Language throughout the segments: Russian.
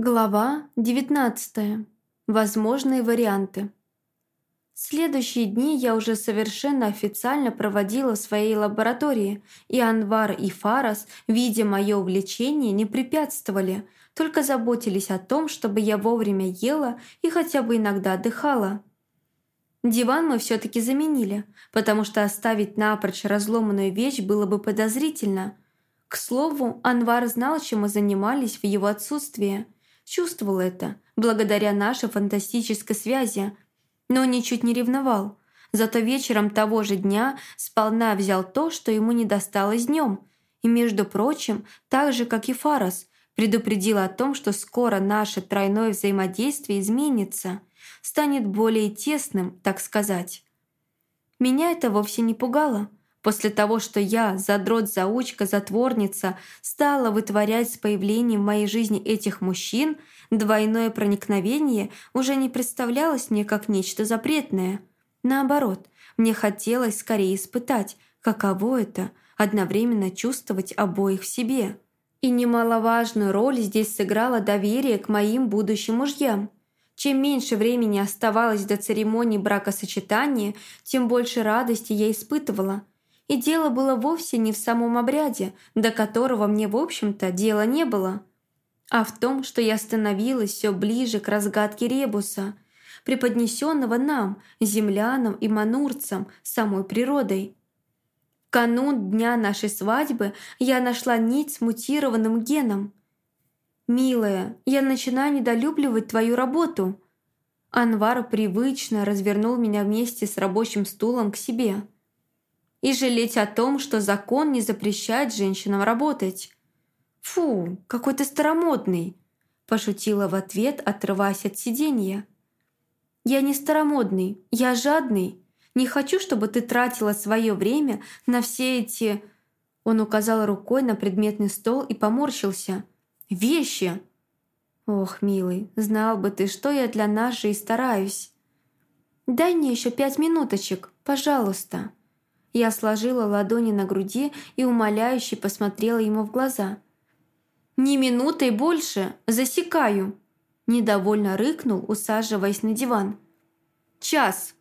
Глава 19. Возможные варианты. Следующие дни я уже совершенно официально проводила в своей лаборатории, и Анвар и Фарас, видя мое увлечение, не препятствовали, только заботились о том, чтобы я вовремя ела и хотя бы иногда отдыхала. Диван мы все-таки заменили, потому что оставить напрочь разломанную вещь было бы подозрительно. К слову, Анвар знал, чем мы занимались в его отсутствие – Чувствовал это, благодаря нашей фантастической связи, но ничуть не ревновал. Зато вечером того же дня сполна взял то, что ему не досталось днем. И, между прочим, так же, как и Фарас, предупредил о том, что скоро наше тройное взаимодействие изменится, станет более тесным, так сказать. Меня это вовсе не пугало. После того, что я, задрот-заучка, затворница, стала вытворять с появлением в моей жизни этих мужчин, двойное проникновение уже не представлялось мне как нечто запретное. Наоборот, мне хотелось скорее испытать, каково это – одновременно чувствовать обоих в себе. И немаловажную роль здесь сыграло доверие к моим будущим мужьям. Чем меньше времени оставалось до церемонии бракосочетания, тем больше радости я испытывала – и дело было вовсе не в самом обряде, до которого мне, в общем-то, дела не было, а в том, что я становилась все ближе к разгадке ребуса, преподнесенного нам, землянам и манурцам, самой природой. В канун дня нашей свадьбы я нашла нить с мутированным геном. «Милая, я начинаю недолюбливать твою работу». Анвар привычно развернул меня вместе с рабочим стулом к себе – и жалеть о том, что закон не запрещает женщинам работать. «Фу, какой ты старомодный!» – пошутила в ответ, отрываясь от сиденья. «Я не старомодный, я жадный. Не хочу, чтобы ты тратила свое время на все эти...» Он указал рукой на предметный стол и поморщился. «Вещи!» «Ох, милый, знал бы ты, что я для нас же и стараюсь!» «Дай мне еще пять минуточек, пожалуйста!» Я сложила ладони на груди и умоляюще посмотрела ему в глаза. «Ни минутой больше! Засекаю!» Недовольно рыкнул, усаживаясь на диван. «Час!»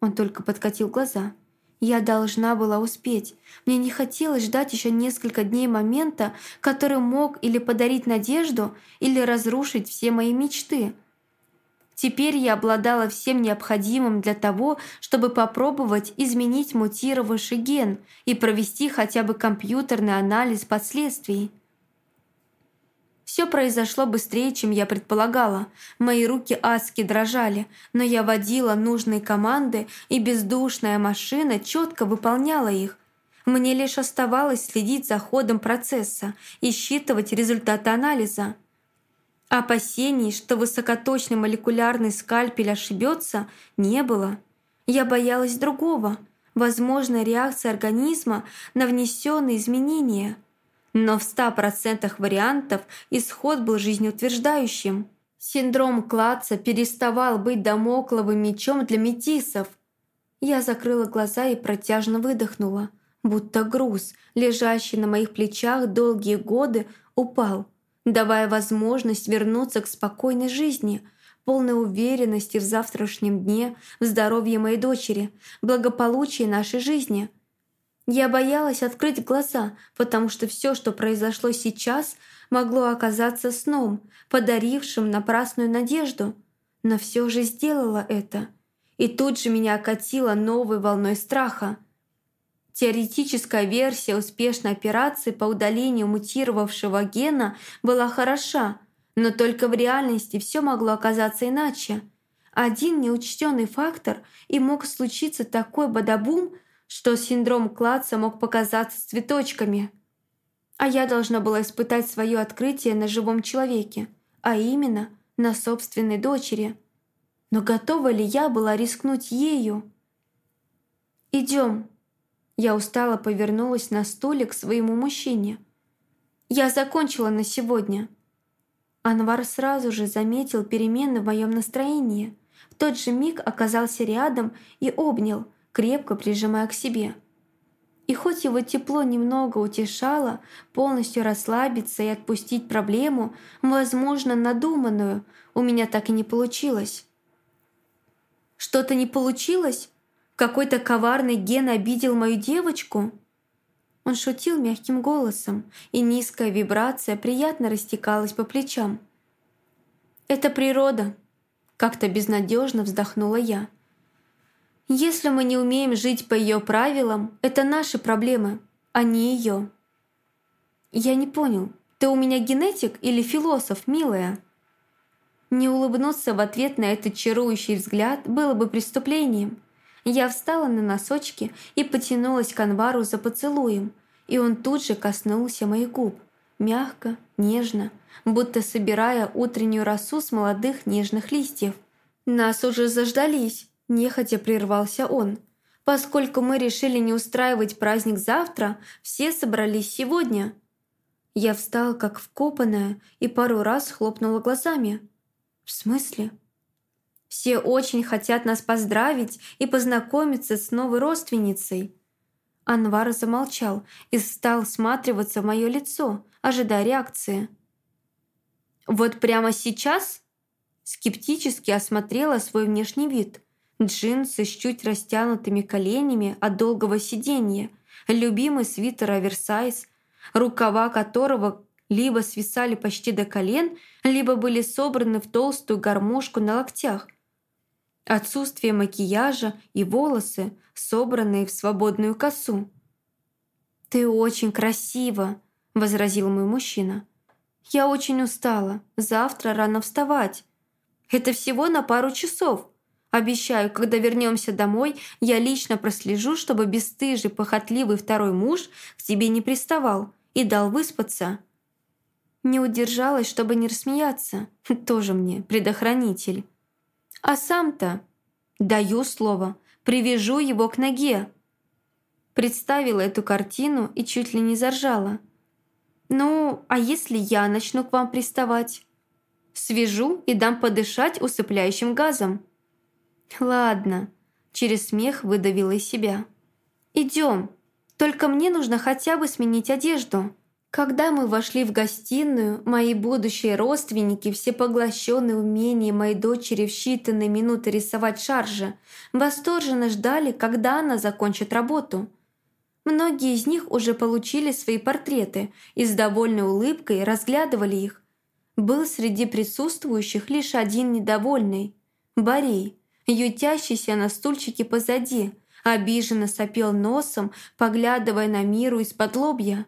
Он только подкатил глаза. Я должна была успеть. Мне не хотелось ждать еще несколько дней момента, который мог или подарить надежду, или разрушить все мои мечты. Теперь я обладала всем необходимым для того, чтобы попробовать изменить мутировавший ген и провести хотя бы компьютерный анализ последствий. Все произошло быстрее, чем я предполагала. Мои руки адски дрожали, но я водила нужные команды, и бездушная машина четко выполняла их. Мне лишь оставалось следить за ходом процесса и считывать результаты анализа. Опасений, что высокоточный молекулярный скальпель ошибется, не было. Я боялась другого – возможной реакции организма на внесенные изменения. Но в 100% вариантов исход был жизнеутверждающим. Синдром Клаца переставал быть домокловым мечом для метисов. Я закрыла глаза и протяжно выдохнула, будто груз, лежащий на моих плечах долгие годы, упал – давая возможность вернуться к спокойной жизни, полной уверенности в завтрашнем дне, в здоровье моей дочери, благополучии нашей жизни. Я боялась открыть глаза, потому что все, что произошло сейчас, могло оказаться сном, подарившим напрасную надежду. Но все же сделала это. И тут же меня окатило новой волной страха – Теоретическая версия успешной операции по удалению мутировавшего гена была хороша, но только в реальности все могло оказаться иначе. Один неучтенный фактор и мог случиться такой бадабум, что синдром Клаца мог показаться цветочками. А я должна была испытать свое открытие на живом человеке, а именно на собственной дочери. Но готова ли я была рискнуть ею? «Идем», я устало повернулась на стуле к своему мужчине. «Я закончила на сегодня». Анвар сразу же заметил перемены в моем настроении. В тот же миг оказался рядом и обнял, крепко прижимая к себе. и хоть его тепло немного утешало, полностью расслабиться и отпустить проблему, возможно, надуманную, у меня так и не получилось. Что-то не получилось? Какой-то коварный ген обидел мою девочку? Он шутил мягким голосом, и низкая вибрация приятно растекалась по плечам. «Это природа», — как-то безнадежно вздохнула я. Если мы не умеем жить по ее правилам, это наши проблемы, а не ее. Я не понял, ты у меня генетик или философ, милая? Не улыбнуться в ответ на этот чарующий взгляд было бы преступлением. Я встала на носочки и потянулась к Анвару за поцелуем, и он тут же коснулся моих губ, мягко, нежно, будто собирая утреннюю росу с молодых нежных листьев. Нас уже заждались, Нехотя прервался он. Поскольку мы решили не устраивать праздник завтра, все собрались сегодня. Я встала как вкопанная и пару раз хлопнула глазами. В смысле? Все очень хотят нас поздравить и познакомиться с новой родственницей. Анвар замолчал и стал всматриваться в мое лицо, ожидая реакции. «Вот прямо сейчас?» Скептически осмотрела свой внешний вид – Джинсы с чуть растянутыми коленями от долгого сидения, любимый свитер оверсайз, рукава которого либо свисали почти до колен, либо были собраны в толстую гармошку на локтях. Отсутствие макияжа и волосы, собранные в свободную косу. «Ты очень красива», — возразил мой мужчина. «Я очень устала. Завтра рано вставать. Это всего на пару часов. Обещаю, когда вернемся домой, я лично прослежу, чтобы бесстыжий, похотливый второй муж к тебе не приставал и дал выспаться». Не удержалась, чтобы не рассмеяться. Тоже мне предохранитель. А сам-то, даю слово, привяжу его к ноге. Представила эту картину и чуть ли не заржала. «Ну, а если я начну к вам приставать?» «Свяжу и дам подышать усыпляющим газом». «Ладно», – через смех выдавила из себя. «Идем. Только мне нужно хотя бы сменить одежду». Когда мы вошли в гостиную, мои будущие родственники, все поглощенные умением моей дочери в считанные минуты рисовать шаржи, восторженно ждали, когда она закончит работу. Многие из них уже получили свои портреты и с довольной улыбкой разглядывали их. Был среди присутствующих лишь один недовольный – Борей ютящийся на стульчике позади, обиженно сопел носом, поглядывая на миру из-под лобья.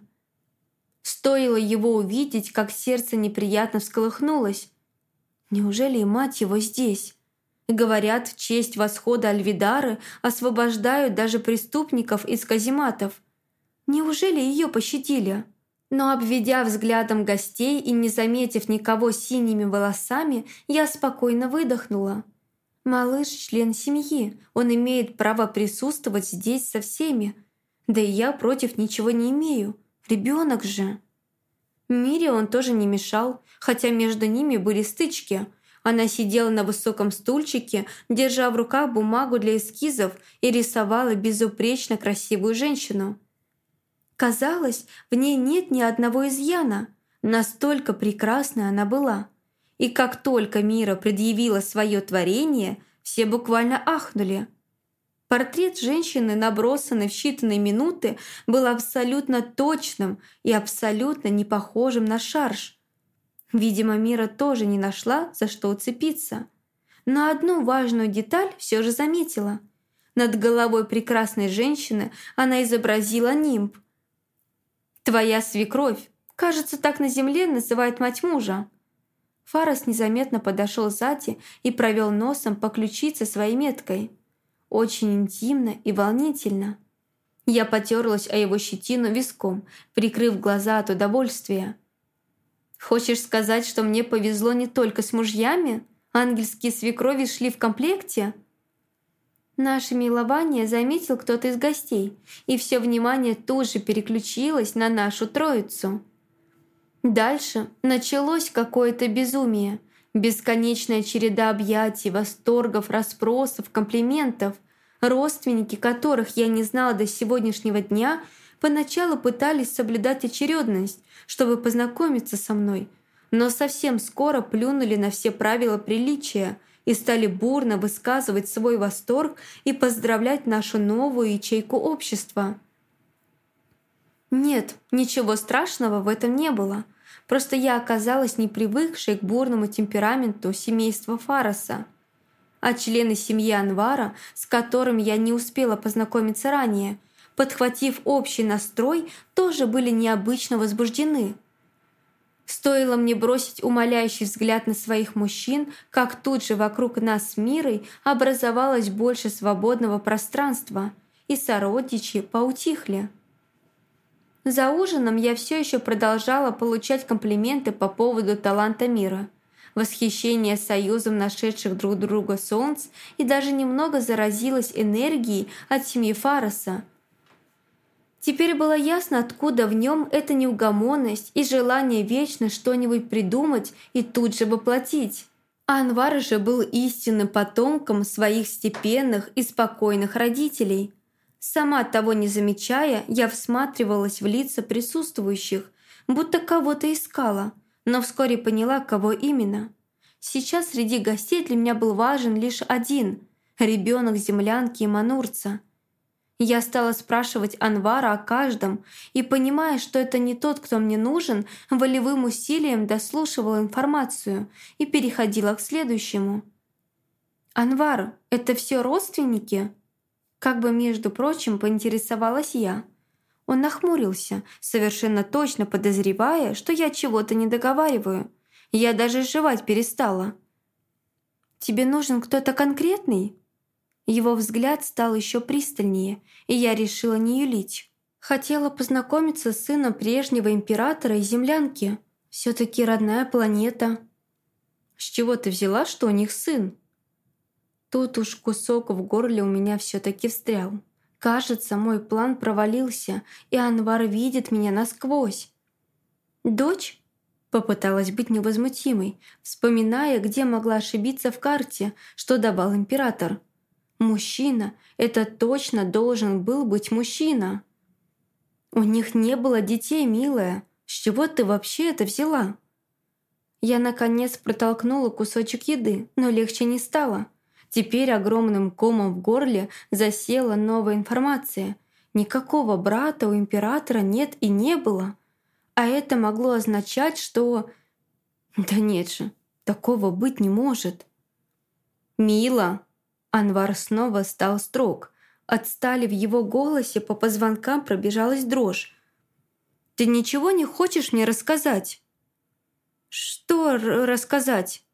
Стоило его увидеть, как сердце неприятно всколыхнулось. Неужели и мать его здесь? Говорят, в честь восхода Альвидары освобождают даже преступников из казематов. Неужели ее пощадили? Но обведя взглядом гостей и не заметив никого синими волосами, я спокойно выдохнула. Малыш – член семьи, он имеет право присутствовать здесь со всеми. Да и я против ничего не имею. Ребенок же. Мире он тоже не мешал, хотя между ними были стычки. Она сидела на высоком стульчике, держа в руках бумагу для эскизов и рисовала безупречно красивую женщину. Казалось, в ней нет ни одного изъяна. Настолько прекрасной она была – и как только Мира предъявила свое творение, все буквально ахнули. Портрет женщины, набросанный в считанные минуты, был абсолютно точным и абсолютно не похожим на шарж. Видимо, Мира тоже не нашла, за что уцепиться. Но одну важную деталь все же заметила. Над головой прекрасной женщины она изобразила нимб. «Твоя свекровь, кажется, так на земле называют мать мужа», Фарас незаметно подошел сзади и провел носом по ключице своей меткой. Очень интимно и волнительно. Я потерлась о его щетину виском, прикрыв глаза от удовольствия. «Хочешь сказать, что мне повезло не только с мужьями? Ангельские свекрови шли в комплекте?» Наше милование заметил кто-то из гостей, и все внимание тут же переключилось на нашу троицу – Дальше началось какое-то безумие. Бесконечная череда объятий, восторгов, расспросов, комплиментов. Родственники, которых я не знала до сегодняшнего дня, поначалу пытались соблюдать очередность, чтобы познакомиться со мной, но совсем скоро плюнули на все правила приличия и стали бурно высказывать свой восторг и поздравлять нашу новую ячейку общества. Нет, ничего страшного в этом не было. Просто я оказалась не привыкшей к бурному темпераменту семейства Фараса – а члены семьи Анвара, с которыми я не успела познакомиться ранее, подхватив общий настрой, тоже были необычно возбуждены. Стоило мне бросить умоляющий взгляд на своих мужчин, как тут же вокруг нас с Мирой образовалось больше свободного пространства, и сородичи поутихли. За ужином я все еще продолжала получать комплименты по поводу таланта Мира – восхищение союзом нашедших друг друга солнц и даже немного заразилась энергией от семьи Фароса. Теперь было ясно, откуда в нем эта неугомонность и желание вечно что-нибудь придумать и тут же воплотить. Анвар же был истинным потомком своих степенных и спокойных родителей. Сама того не замечая, я всматривалась в лица присутствующих, будто кого-то искала – но вскоре поняла, кого именно. Сейчас среди гостей для меня был важен лишь один – ребенок землянки и манурца. Я стала спрашивать Анвара о каждом и, понимая, что это не тот, кто мне нужен, волевым усилием дослушивала информацию и переходила к следующему. «Анвар, это все родственники?» Как бы, между прочим, поинтересовалась я – он нахмурился, совершенно точно подозревая, что я чего-то не договариваю. Я даже жевать перестала. «Тебе нужен кто-то конкретный?» Его взгляд стал еще пристальнее, и я решила не юлить. Хотела познакомиться с сыном прежнего императора и землянки. все таки родная планета. «С чего ты взяла, что у них сын?» Тут уж кусок в горле у меня все таки встрял. Кажется, мой план провалился, и Анвар видит меня насквозь. «Дочь?» Попыталась быть невозмутимой, вспоминая, где могла ошибиться в карте, что давал император. «Мужчина — это точно должен был быть мужчина!» «У них не было детей, милая. С чего ты вообще это взяла?» Я, наконец, протолкнула кусочек еды, но легче не стало — Теперь огромным комом в горле засела новая информация. Никакого брата у императора нет и не было. А это могло означать, что... Да нет же, такого быть не может. «Мила!» Анвар снова стал строг. Отстали в его голосе, по позвонкам пробежалась дрожь. «Ты ничего не хочешь мне рассказать?» «Что рассказать?»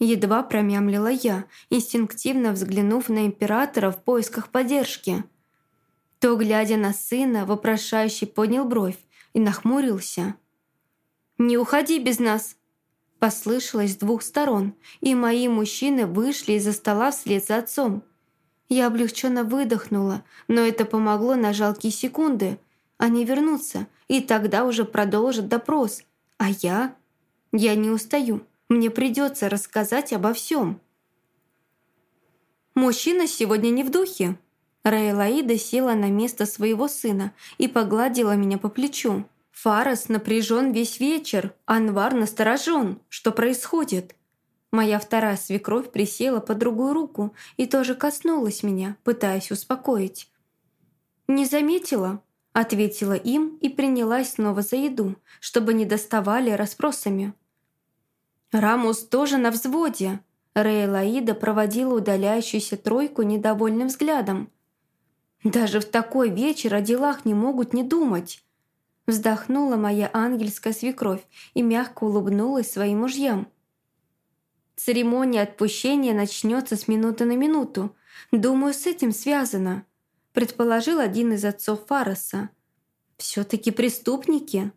Едва промямлила я, инстинктивно взглянув на императора в поисках поддержки. То, глядя на сына, вопрошающий поднял бровь и нахмурился. «Не уходи без нас!» Послышалось с двух сторон, и мои мужчины вышли из-за стола вслед за отцом. Я облегченно выдохнула, но это помогло на жалкие секунды. Они вернутся, и тогда уже продолжат допрос. А я? Я не устаю. Мне придется рассказать обо всем. Мужчина сегодня не в духе. Раэлаида села на место своего сына и погладила меня по плечу. Фарас напряжен весь вечер, Анвар насторожен. Что происходит? Моя вторая свекровь присела по другую руку и тоже коснулась меня, пытаясь успокоить. «Не заметила», — ответила им и принялась снова за еду, чтобы не доставали расспросами. Рамус тоже на взводе. Рейлаида проводила удаляющуюся тройку недовольным взглядом. «Даже в такой вечер о делах не могут не думать!» Вздохнула моя ангельская свекровь и мягко улыбнулась своим мужьям. «Церемония отпущения начнется с минуты на минуту. Думаю, с этим связано», предположил один из отцов Фароса. «Все-таки преступники?»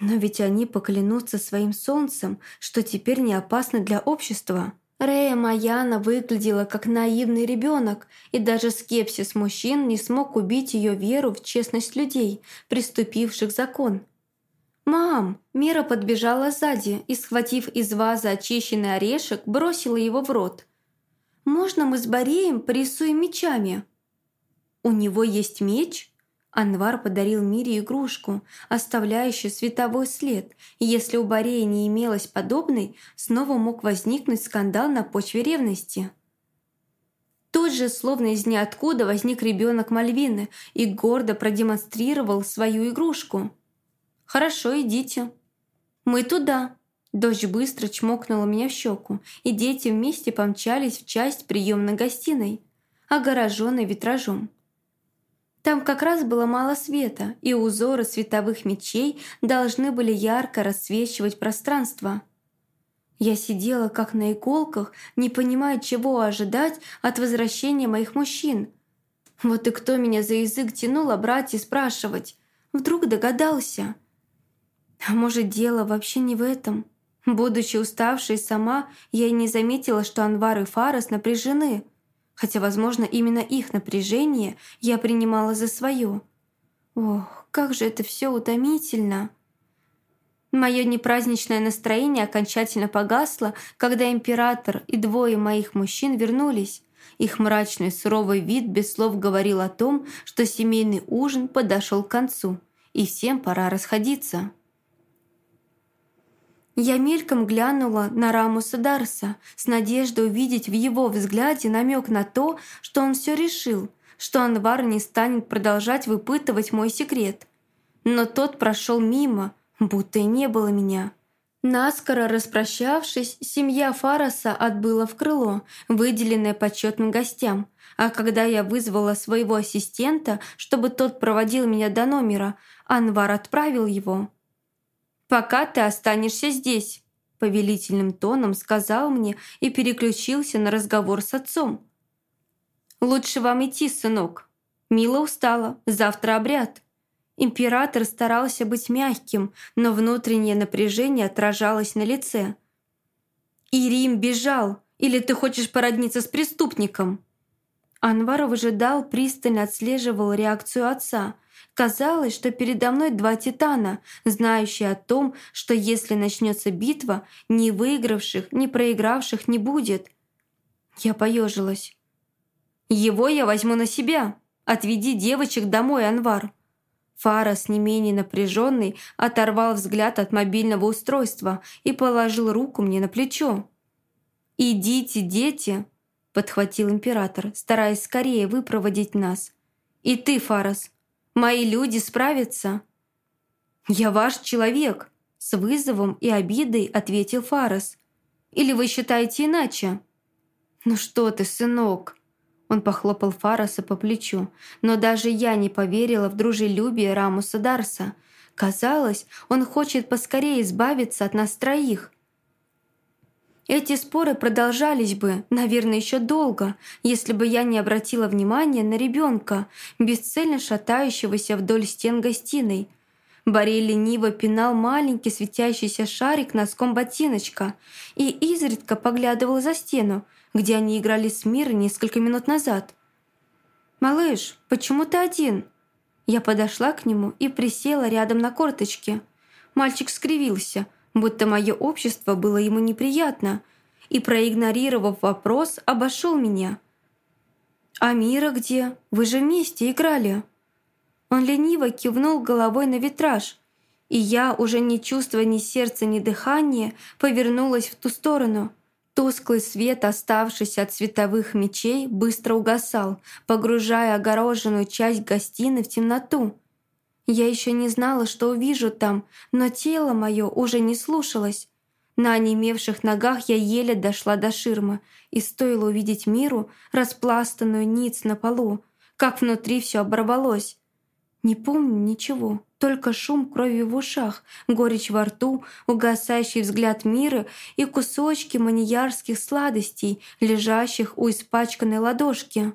Но ведь они поклянутся своим солнцем, что теперь не опасны для общества. Рея Маяна выглядела как наивный ребенок, и даже скепсис мужчин не смог убить ее веру в честность людей, приступивших закон. «Мам!» Мира подбежала сзади и, схватив из вазы очищенный орешек, бросила его в рот. можно мы с Бореем порисуем мечами?» «У него есть меч?» Анвар подарил Мире игрушку, оставляющую световой след, и если у Борея не имелось подобной, снова мог возникнуть скандал на почве ревности. Тут же, словно из ниоткуда, возник ребенок Мальвины и гордо продемонстрировал свою игрушку. «Хорошо, идите». «Мы туда». Дочь быстро чмокнула меня в щеку, и дети вместе помчались в часть приемной гостиной, огороженной витражом. Там как раз было мало света, и узоры световых мечей должны были ярко рассвечивать пространство. Я сидела как на иголках, не понимая, чего ожидать от возвращения моих мужчин. Вот и кто меня за язык тянул обрать и спрашивать. Вдруг догадался. А может, дело вообще не в этом. Будучи уставшей сама, я и не заметила, что Анвар и Фарас напряжены – хотя, возможно, именно их напряжение я принимала за свое. Ох, как же это все утомительно! Мое непраздничное настроение окончательно погасло, когда император и двое моих мужчин вернулись. Их мрачный суровый вид без слов говорил о том, что семейный ужин подошел к концу, и всем пора расходиться. Я мельком глянула на Рамуса Дарса с надеждой увидеть в его взгляде намек на то, что он все решил, что Анвар не станет продолжать выпытывать мой секрет. Но тот прошел мимо, будто и не было меня. Наскоро распрощавшись, семья Фараса отбыла в крыло, выделенное почетным гостям, а когда я вызвала своего ассистента, чтобы тот проводил меня до номера, Анвар отправил его пока ты останешься здесь», — повелительным тоном сказал мне и переключился на разговор с отцом. «Лучше вам идти, сынок. Мила устала, завтра обряд». Император старался быть мягким, но внутреннее напряжение отражалось на лице. «И Рим бежал, или ты хочешь породниться с преступником?» Анвар выжидал, пристально отслеживал реакцию отца — Казалось, что передо мной два титана, знающие о том, что если начнется битва, ни выигравших, ни проигравших не будет. Я поежилась. «Его я возьму на себя. Отведи девочек домой, Анвар». Фарас, не менее напряженный, оторвал взгляд от мобильного устройства и положил руку мне на плечо. «Идите, дети!» – подхватил император, стараясь скорее выпроводить нас. «И ты, Фарас, Мои люди справятся». «Я ваш человек», — с вызовом и обидой ответил Фарас. «Или вы считаете иначе?» «Ну что ты, сынок?» Он похлопал Фараса по плечу, но даже я не поверила в дружелюбие Рамуса Дарса. Казалось, он хочет поскорее избавиться от нас троих. Эти споры продолжались бы, наверное, еще долго, если бы я не обратила внимания на ребенка, бесцельно шатающегося вдоль стен гостиной. Борей лениво пинал маленький светящийся шарик носком ботиночка и изредка поглядывал за стену, где они играли с Мирой несколько минут назад. «Малыш, почему ты один?» Я подошла к нему и присела рядом на корточке. Мальчик скривился – будто мое общество было ему неприятно, и, проигнорировав вопрос, обошел меня. «А Мира где? Вы же вместе играли!» Он лениво кивнул головой на витраж, и я, уже не чувствуя ни сердца, ни дыхания, повернулась в ту сторону. Тусклый свет, оставшийся от световых мечей, быстро угасал, погружая огороженную часть гостиной в темноту. Я еще не знала, что увижу там, но тело мое уже не слушалось. На онемевших ногах я еле дошла до ширмы, и стоило увидеть миру, распластанную ниц на полу, как внутри все оборвалось. Не помню ничего, только шум крови в ушах, горечь во рту, угасающий взгляд мира и кусочки маньярских сладостей, лежащих у испачканной ладошки.